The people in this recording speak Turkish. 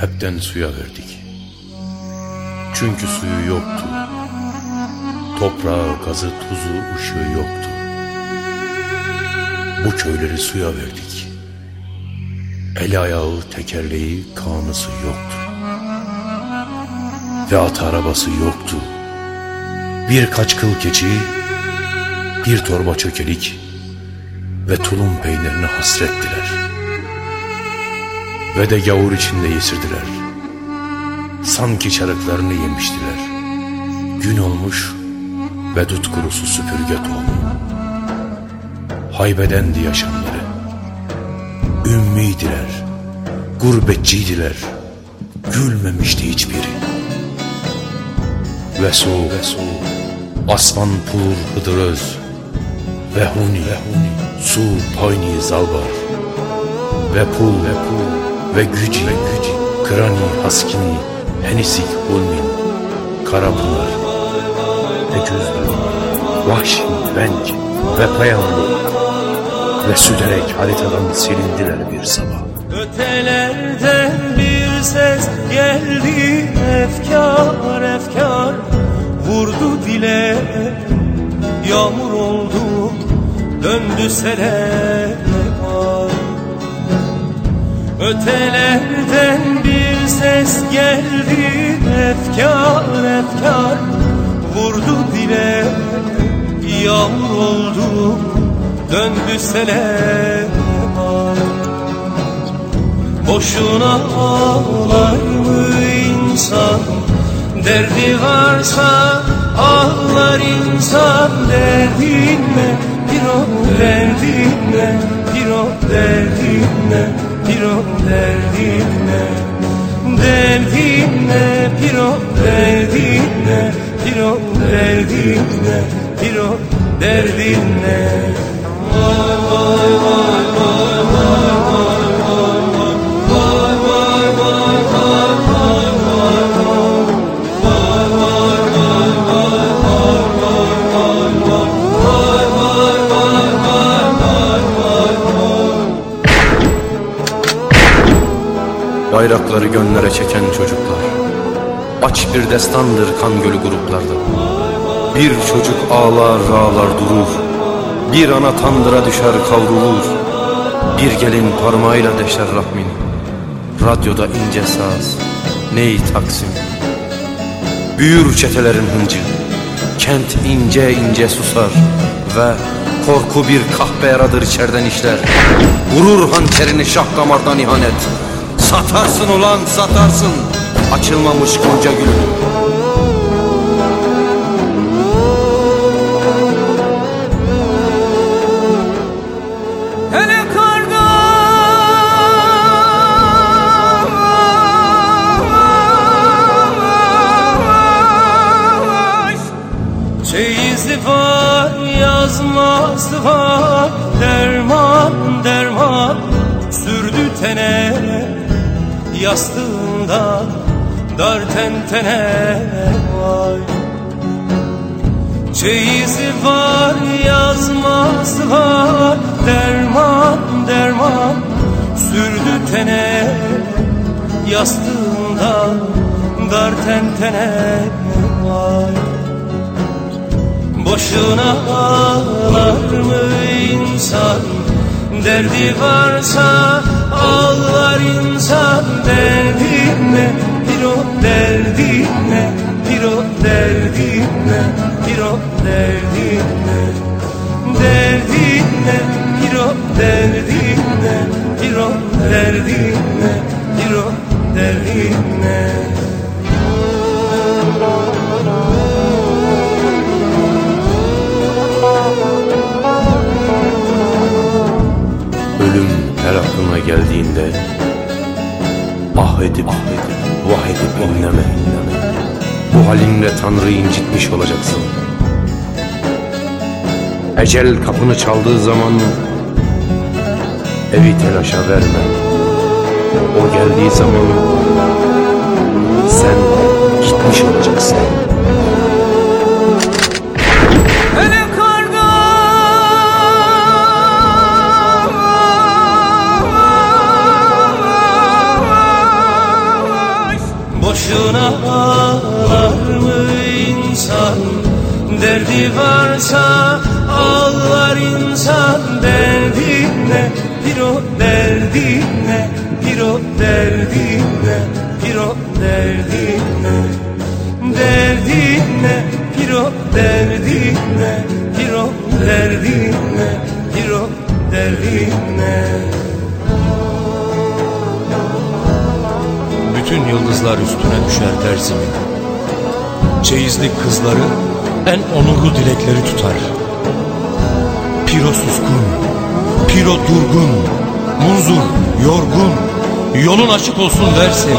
hepten suya verdik. Çünkü suyu yoktu. Toprağı, gazı, tuzu, ışığı yoktu. Bu köyleri suya verdik. El ayağı, tekerleği, kanısı yoktu. Ve at arabası yoktu. Birkaç kıl keçi, bir torba çökelik ve tulum peynirine hasrettiler. Ve de gavur içinde yesirdiler. Sanki çarıklarını yemiştiler. Gün olmuş ve dut kurusu süpürge tohumu. Haybedendi yaşamları. Ümmiydiler, gurbetçiydiler. Gülmemişti hiçbiri. Ve soğuk, ve soğuk. Asman pur hıdıröz ve huni, ve huni. su payni zalbar ve pul ve pul ve güci ve güci krani haskini henisik hulmin karapınar ve cüzdü vahşi venç ve payanlı ve süderek haritadan silindiler bir sabah. Ötelerden bir ses geldi efkar efkar vurdu dile Yağmur oldu döndü sele Ötelerden bir ses geldi efkar efkar. Vurdu dile yağmur oldu döndü sele. Boşuna ağlar mı insan? Derdi varsa ağlar insan. Derdinle bir o derdinle Bir o derdinle bir o derdinle Derdinle bir o derdinle Bir o derdinle bir o derdinle vay vay vay Bayrakları gönlere çeken çocuklar. Aç bir destandır kan gölü gruplarda. Bir çocuk ağlar ağlar durur. Bir ana tandıra düşer kavrulur. Bir gelin parmağıyla deşer rahmini Radyoda ince saz Ney Taksim? Büyür çetelerin hıncı. Kent ince ince susar Ve korku bir kahpe yaradır içerden işler. Vurur hançerini şah damardan ihanet Satarsın ulan satarsın. Açılmamış gonca gülü Hele kardeş. Çeyizi var yazmaz var. Derman derman. Sürdü tene Yastığında dar tentene vay. Çeyizi var yazmaz var Derman derman sürdü tene. Yastığında dar tentene vay. Boşuna ağlar mı insan? Derdi varsa ağlar insan Derdinle bir o derdinle Bir o derdinle bir o derdinle Derdinle bir o derdinle Bir o derdinle bir o derdinle Ölüm her aklına geldiğinde Ah edip, ah inleme Bu halinle Tanrı'yı incitmiş olacaksın. Ecel kapını çaldığı zaman Evi telaşa verme. O geldiği zaman Sen gitmiş olacaksın Boşuna ağlar mı insan? Derdi varsa ağlar insan. Derdine bir o derdine Bir o derdine Bir o derdine Bütün yıldızlar üstüne düşer dersimin Çeyizlik kızları en onurlu dilekleri tutar. Piro suskun, Piro durgun, Munzur yorgun Yolun açık olsun dersim